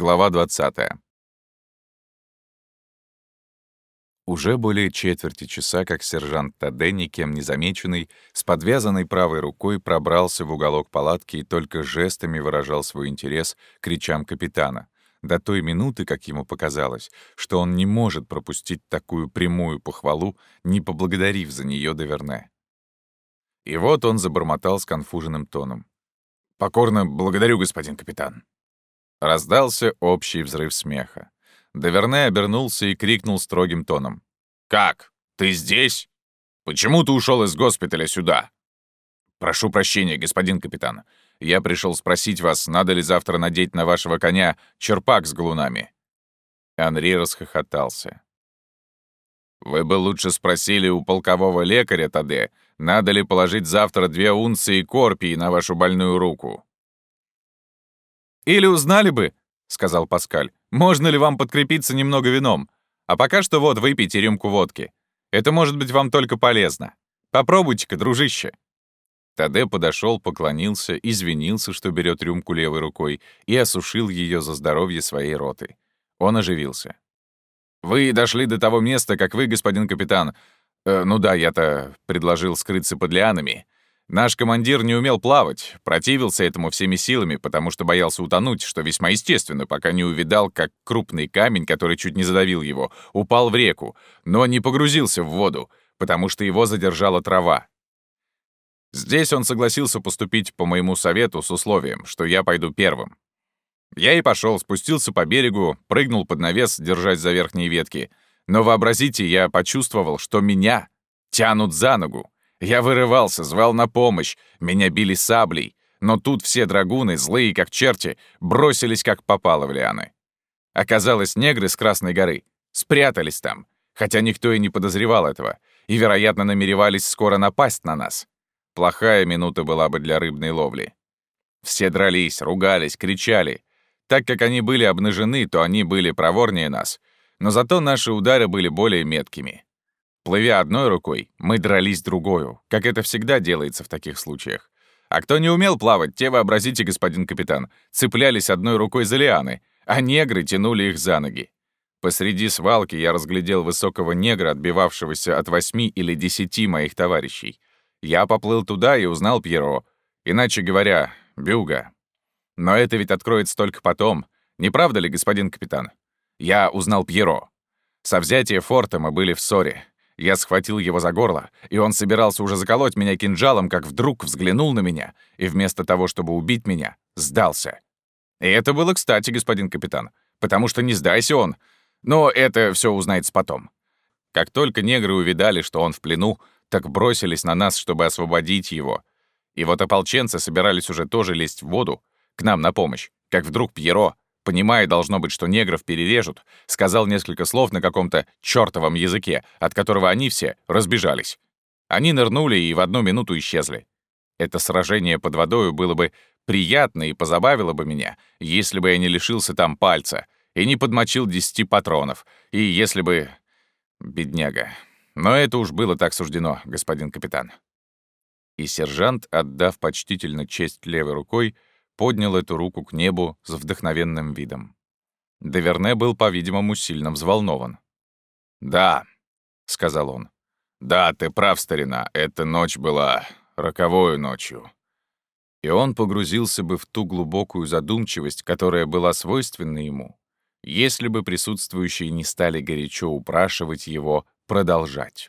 Глава 20. Уже более четверти часа, как сержант Таде, никем не замеченный, с подвязанной правой рукой пробрался в уголок палатки и только жестами выражал свой интерес к речам капитана, до той минуты, как ему показалось, что он не может пропустить такую прямую похвалу, не поблагодарив за нее Доверне. И вот он забормотал с конфуженным тоном. «Покорно благодарю, господин капитан». Раздался общий взрыв смеха. Доверне обернулся и крикнул строгим тоном. «Как? Ты здесь? Почему ты ушел из госпиталя сюда?» «Прошу прощения, господин капитан. Я пришел спросить вас, надо ли завтра надеть на вашего коня черпак с галунами». Анри расхохотался. «Вы бы лучше спросили у полкового лекаря, Таде, надо ли положить завтра две унции корпии на вашу больную руку». «Или узнали бы, — сказал Паскаль, — можно ли вам подкрепиться немного вином? А пока что вот, выпейте рюмку водки. Это может быть вам только полезно. Попробуйте-ка, дружище». Таде подошел, поклонился, извинился, что берет рюмку левой рукой, и осушил ее за здоровье своей роты. Он оживился. «Вы дошли до того места, как вы, господин капитан. Э, ну да, я-то предложил скрыться под лианами. Наш командир не умел плавать, противился этому всеми силами, потому что боялся утонуть, что весьма естественно, пока не увидал, как крупный камень, который чуть не задавил его, упал в реку, но не погрузился в воду, потому что его задержала трава. Здесь он согласился поступить по моему совету с условием, что я пойду первым. Я и пошел, спустился по берегу, прыгнул под навес, держась за верхние ветки. Но вообразите, я почувствовал, что меня тянут за ногу. Я вырывался, звал на помощь, меня били саблей, но тут все драгуны, злые как черти, бросились как попало в лианы. Оказалось, негры с Красной горы спрятались там, хотя никто и не подозревал этого, и, вероятно, намеревались скоро напасть на нас. Плохая минута была бы для рыбной ловли. Все дрались, ругались, кричали. Так как они были обнажены, то они были проворнее нас, но зато наши удары были более меткими. Плывя одной рукой, мы дрались другую, как это всегда делается в таких случаях. А кто не умел плавать, те, вообразите, господин капитан, цеплялись одной рукой за лианы, а негры тянули их за ноги. Посреди свалки я разглядел высокого негра, отбивавшегося от восьми или десяти моих товарищей. Я поплыл туда и узнал Пьеро, иначе говоря, Бюга. Но это ведь откроется только потом. Не правда ли, господин капитан? Я узнал Пьеро. Со взятия форта мы были в ссоре. Я схватил его за горло, и он собирался уже заколоть меня кинжалом, как вдруг взглянул на меня и вместо того, чтобы убить меня, сдался. И это было кстати, господин капитан, потому что не сдайся он. Но это все узнается потом. Как только негры увидали, что он в плену, так бросились на нас, чтобы освободить его. И вот ополченцы собирались уже тоже лезть в воду, к нам на помощь, как вдруг Пьеро, понимая, должно быть, что негров перережут, сказал несколько слов на каком-то чёртовом языке, от которого они все разбежались. Они нырнули и в одну минуту исчезли. Это сражение под водою было бы приятно и позабавило бы меня, если бы я не лишился там пальца и не подмочил десяти патронов, и если бы... Бедняга. Но это уж было так суждено, господин капитан. И сержант, отдав почтительно честь левой рукой, поднял эту руку к небу с вдохновенным видом. Деверне был, по-видимому, сильно взволнован. «Да», — сказал он. «Да, ты прав, старина, эта ночь была роковою ночью». И он погрузился бы в ту глубокую задумчивость, которая была свойственна ему, если бы присутствующие не стали горячо упрашивать его продолжать.